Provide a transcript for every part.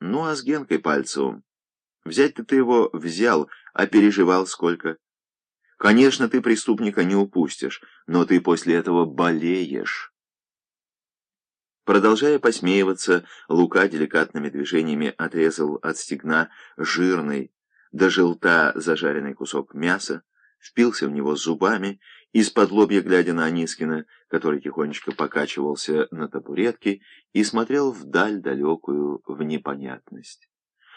Ну, а с Генкой Пальцевым? Взять-то ты его взял, а переживал сколько? Конечно, ты преступника не упустишь, но ты после этого болеешь. Продолжая посмеиваться, Лука деликатными движениями отрезал от стегна жирный до желта зажаренный кусок мяса, впился в него зубами, из-под лобья глядя на Анискина, который тихонечко покачивался на табуретке и смотрел вдаль далекую в непонятность.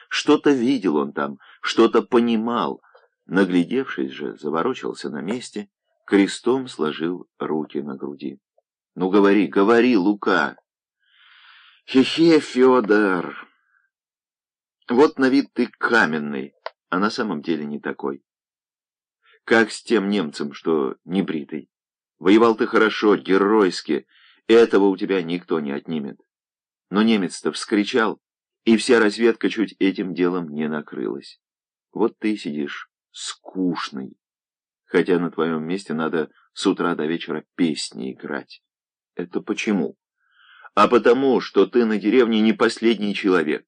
Что-то видел он там, что-то понимал, наглядевшись же, заворочился на месте, крестом сложил руки на груди. «Ну, говори, говори, Лука!» «Хе-хе, Федор! Вот на вид ты каменный, а на самом деле не такой. Как с тем немцем, что не бритый. Воевал ты хорошо, геройски, этого у тебя никто не отнимет. Но немец-то вскричал, и вся разведка чуть этим делом не накрылась. Вот ты сидишь скучный, хотя на твоем месте надо с утра до вечера песни играть. Это почему? А потому, что ты на деревне не последний человек.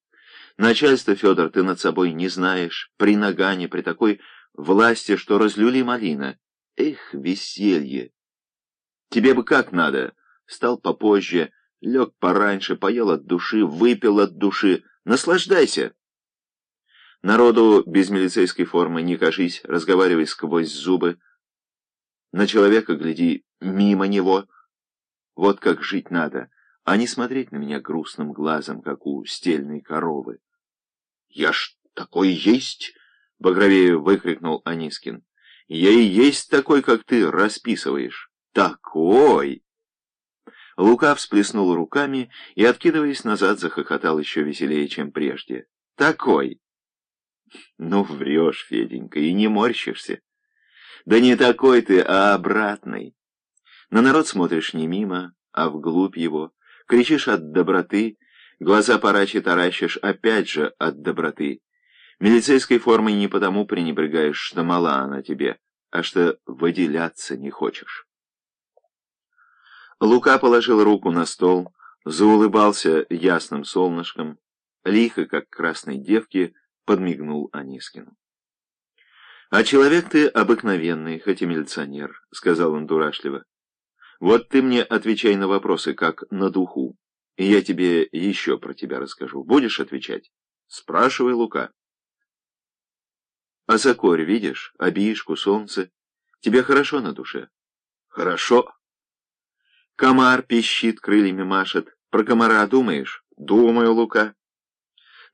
Начальство, Федор, ты над собой не знаешь, при нагане, при такой власти, что разлюли малина. Эх, веселье! Тебе бы как надо? Встал попозже, лег пораньше, поел от души, выпил от души. Наслаждайся! Народу без милицейской формы не кажись, разговаривай сквозь зубы. На человека гляди мимо него. Вот как жить надо, а не смотреть на меня грустным глазом, как у стельной коровы. «Я ж такой есть!» — багровею выкрикнул Анискин. «Я и есть такой, как ты расписываешь. Такой!» Лука всплеснул руками и, откидываясь назад, захохотал еще веселее, чем прежде. «Такой!» «Ну, врешь, Феденька, и не морщишься. Да не такой ты, а обратный. На народ смотришь не мимо, а вглубь его, кричишь от доброты, Глаза парачи таращишь опять же от доброты. Милицейской формой не потому пренебрегаешь, что мала она тебе, а что выделяться не хочешь. Лука положил руку на стол, заулыбался ясным солнышком, лихо, как красной девке, подмигнул Анискину. «А человек ты обыкновенный, хоть и милиционер», — сказал он дурашливо. «Вот ты мне отвечай на вопросы, как на духу. И я тебе еще про тебя расскажу. Будешь отвечать? Спрашивай, Лука. А закорь видишь? Обишку, солнце. Тебе хорошо на душе? Хорошо. Комар пищит, крыльями машет. Про комара думаешь? Думаю, Лука.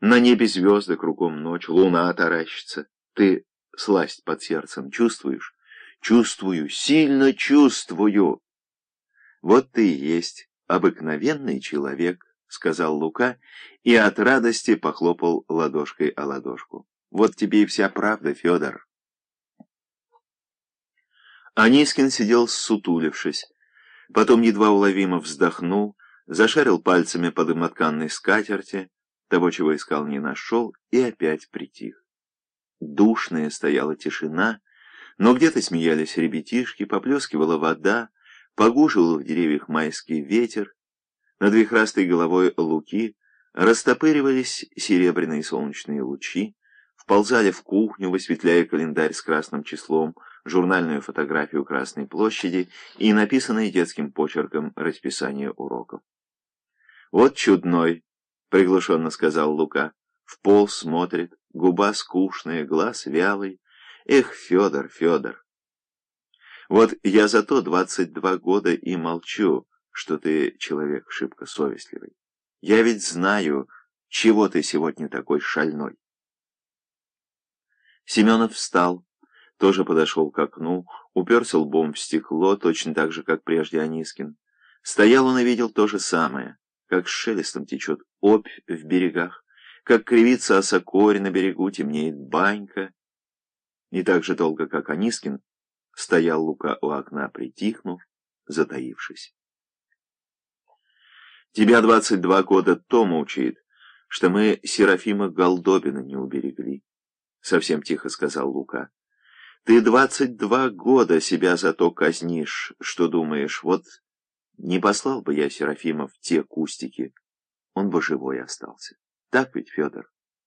На небе звезды, кругом ночь, луна таращится. Ты сласть под сердцем чувствуешь? Чувствую, сильно чувствую. Вот ты и есть обыкновенный человек», — сказал Лука и от радости похлопал ладошкой о ладошку. «Вот тебе и вся правда, Федор». Анискин сидел сутулившись, потом едва уловимо вздохнул, зашарил пальцами по дымотканной скатерти, того, чего искал, не нашел, и опять притих. Душная стояла тишина, но где-то смеялись ребятишки, поплескивала вода, Погуживал в деревьях майский ветер, над вихрастой головой луки растопыривались серебряные солнечные лучи, вползали в кухню, высветляя календарь с красным числом, журнальную фотографию Красной площади и написанное детским почерком расписание уроков. «Вот чудной», — приглушенно сказал Лука, — «в пол смотрит, губа скучная, глаз вялый. Эх, Федор, Федор!» Вот я зато двадцать два года и молчу, что ты человек шибко совестливый. Я ведь знаю, чего ты сегодня такой шальной. Семенов встал, тоже подошел к окну, уперся лбом в стекло, точно так же, как прежде Анискин. Стоял он и видел то же самое, как с шелестом течет опь в берегах, как кривится осокорь на берегу, темнеет банька. Не так же долго, как Анискин, Стоял Лука у окна, притихнув, затаившись. Тебя двадцать два года Тома учит, что мы Серафима Голдобина не уберегли, — совсем тихо сказал Лука. Ты двадцать два года себя за то казнишь, что думаешь, вот не послал бы я Серафима в те кустики, он бы живой остался. Так ведь, Федор?